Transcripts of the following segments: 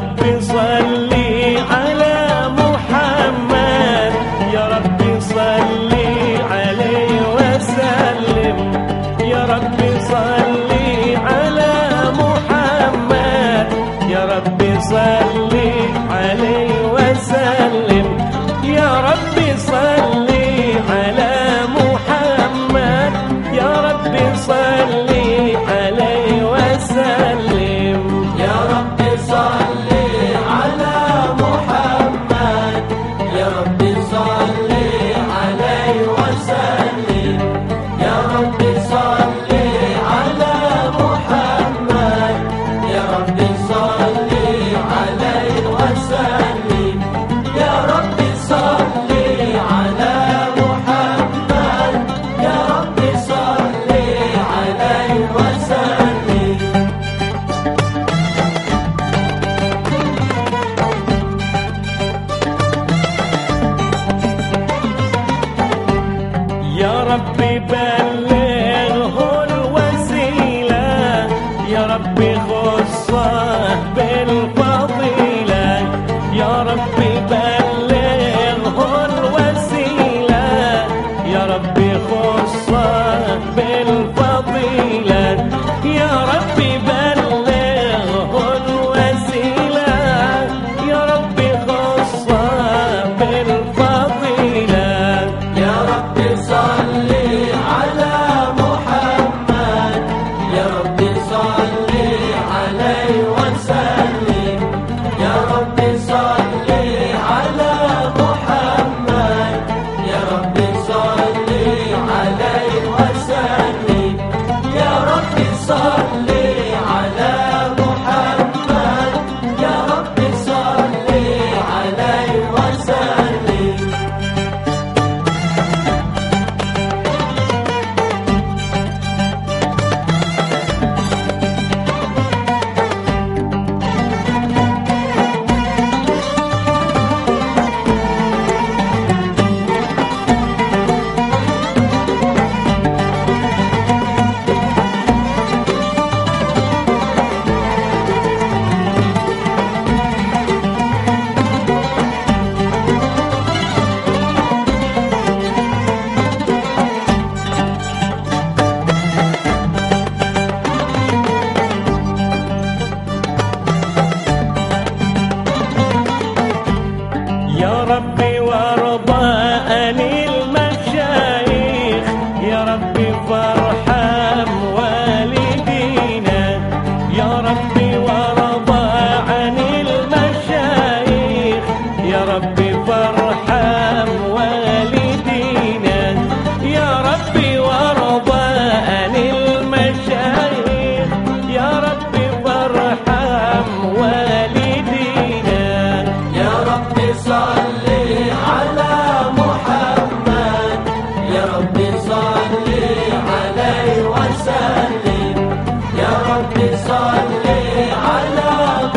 brisa linda. happy ballet.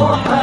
محمد